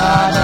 da, da.